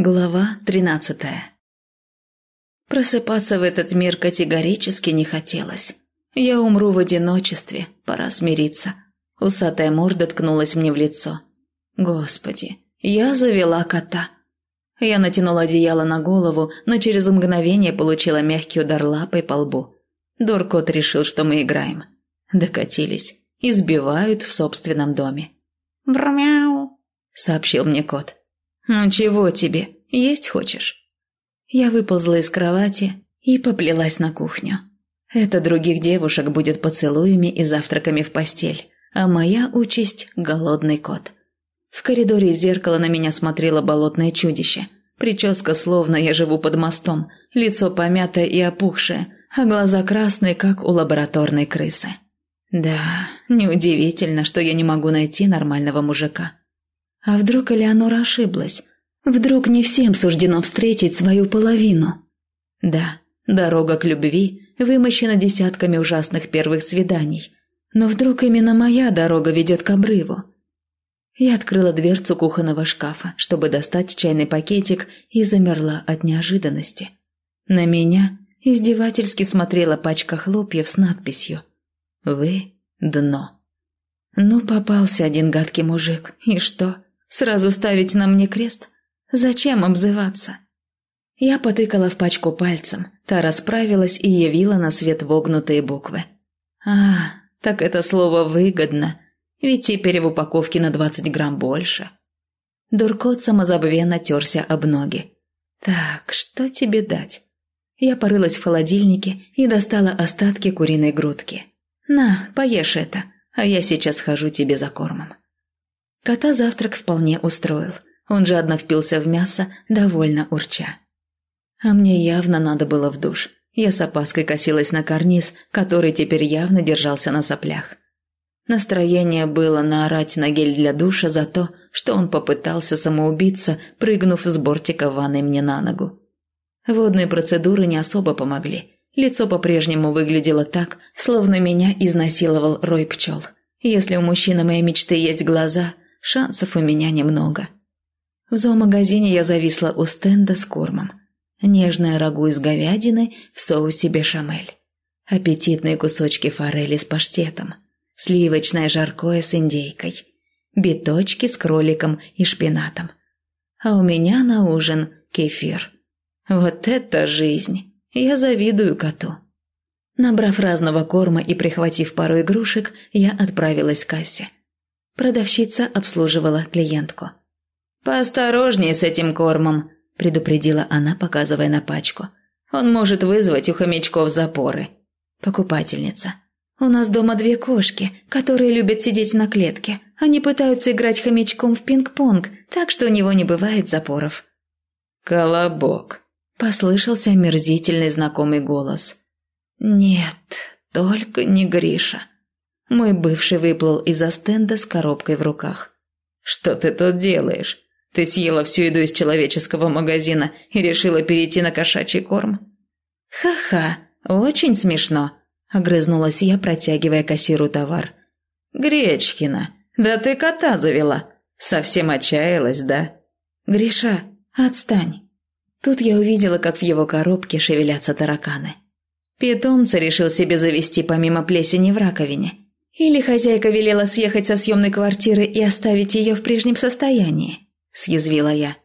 Глава тринадцатая Просыпаться в этот мир категорически не хотелось. Я умру в одиночестве, пора смириться. Усатая морда ткнулась мне в лицо. Господи, я завела кота. Я натянула одеяло на голову, но через мгновение получила мягкий удар лапой по лбу. Дуркот решил, что мы играем. Докатились. Избивают в собственном доме. «Брмяу», — сообщил мне кот. «Ну чего тебе? Есть хочешь?» Я выползла из кровати и поплелась на кухню. Это других девушек будет поцелуями и завтраками в постель, а моя участь – голодный кот. В коридоре из зеркала на меня смотрело болотное чудище. Прическа словно я живу под мостом, лицо помятое и опухшее, а глаза красные, как у лабораторной крысы. Да, неудивительно, что я не могу найти нормального мужика. А вдруг Элеонора ошиблась? Вдруг не всем суждено встретить свою половину? Да, дорога к любви вымощена десятками ужасных первых свиданий. Но вдруг именно моя дорога ведет к обрыву? Я открыла дверцу кухонного шкафа, чтобы достать чайный пакетик, и замерла от неожиданности. На меня издевательски смотрела пачка хлопьев с надписью «Вы – дно». Ну, попался один гадкий мужик, и что, сразу ставить на мне крест – Зачем обзываться? Я потыкала в пачку пальцем, та расправилась и явила на свет вогнутые буквы. А, так это слово «выгодно», ведь теперь в упаковке на 20 грамм больше. Дуркот самозабвенно терся об ноги. «Так, что тебе дать?» Я порылась в холодильнике и достала остатки куриной грудки. «На, поешь это, а я сейчас хожу тебе за кормом». Кота завтрак вполне устроил – он жадно впился в мясо, довольно урча. А мне явно надо было в душ. Я с опаской косилась на карниз, который теперь явно держался на соплях. Настроение было наорать на гель для душа за то, что он попытался самоубиться, прыгнув с бортика ванной мне на ногу. Водные процедуры не особо помогли. Лицо по-прежнему выглядело так, словно меня изнасиловал рой пчел. Если у мужчины моей мечты есть глаза, шансов у меня немного. В зоомагазине я зависла у стенда с кормом. Нежное рагу из говядины в соусе бешамель. Аппетитные кусочки форели с паштетом. Сливочное жаркое с индейкой. Биточки с кроликом и шпинатом. А у меня на ужин кефир. Вот это жизнь! Я завидую коту. Набрав разного корма и прихватив пару игрушек, я отправилась к кассе. Продавщица обслуживала клиентку. «Поосторожнее с этим кормом», – предупредила она, показывая на пачку. «Он может вызвать у хомячков запоры». Покупательница. «У нас дома две кошки, которые любят сидеть на клетке. Они пытаются играть хомячком в пинг-понг, так что у него не бывает запоров». «Колобок», – послышался омерзительный знакомый голос. «Нет, только не Гриша». Мой бывший выплыл из-за стенда с коробкой в руках. «Что ты тут делаешь? Ты съела всю еду из человеческого магазина и решила перейти на кошачий корм?» «Ха-ха, очень смешно», — огрызнулась я, протягивая кассиру товар. «Гречкина, да ты кота завела. Совсем отчаялась, да?» «Гриша, отстань». Тут я увидела, как в его коробке шевелятся тараканы. Питомца решил себе завести помимо плесени в раковине. Или хозяйка велела съехать со съемной квартиры и оставить ее в прежнем состоянии съязвила я.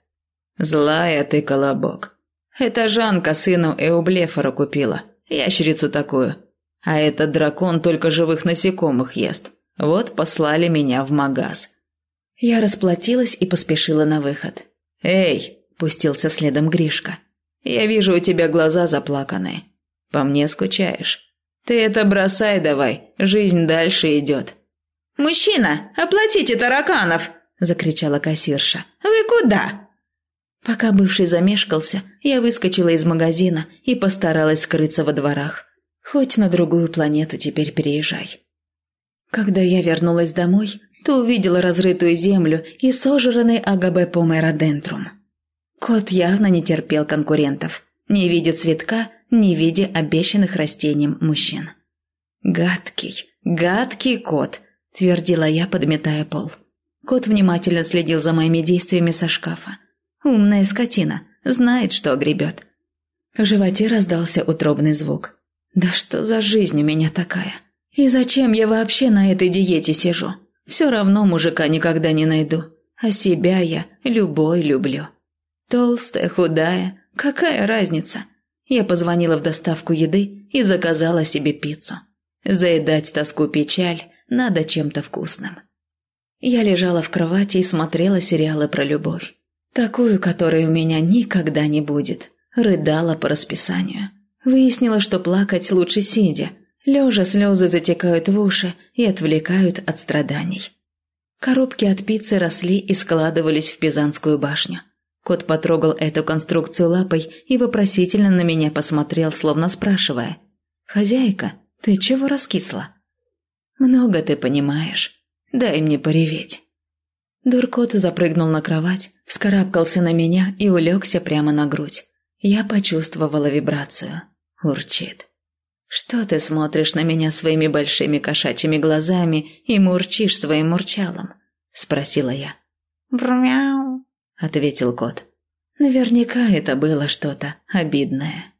«Злая ты, колобок. Это Жанка сыну Эублефора купила, ящерицу такую. А этот дракон только живых насекомых ест. Вот послали меня в магаз». Я расплатилась и поспешила на выход. «Эй!» – пустился следом Гришка. «Я вижу, у тебя глаза заплаканные. По мне скучаешь. Ты это бросай давай, жизнь дальше идет». «Мужчина, оплатите тараканов!» закричала кассирша. «Вы куда?» Пока бывший замешкался, я выскочила из магазина и постаралась скрыться во дворах. Хоть на другую планету теперь переезжай. Когда я вернулась домой, то увидела разрытую землю и сожранный АГБ померодентрум. Кот явно не терпел конкурентов, не видя цветка, не видя обещанных растением мужчин. «Гадкий, гадкий кот», — твердила я, подметая пол. Кот внимательно следил за моими действиями со шкафа. Умная скотина, знает, что гребет. В животе раздался утробный звук. Да что за жизнь у меня такая? И зачем я вообще на этой диете сижу? Все равно мужика никогда не найду. А себя я любой люблю. Толстая, худая, какая разница? Я позвонила в доставку еды и заказала себе пиццу. Заедать тоску печаль надо чем-то вкусным. Я лежала в кровати и смотрела сериалы про любовь. Такую, которой у меня никогда не будет. Рыдала по расписанию. Выяснила, что плакать лучше сидя. Лежа слезы затекают в уши и отвлекают от страданий. Коробки от пиццы росли и складывались в Пизанскую башню. Кот потрогал эту конструкцию лапой и вопросительно на меня посмотрел, словно спрашивая. «Хозяйка, ты чего раскисла?» «Много ты понимаешь. Дай мне пореветь». Дуркот запрыгнул на кровать, вскарабкался на меня и улегся прямо на грудь. Я почувствовала вибрацию. Урчит. «Что ты смотришь на меня своими большими кошачьими глазами и мурчишь своим мурчалом?» – спросила я. «Брмяу», – ответил кот. Наверняка это было что-то обидное.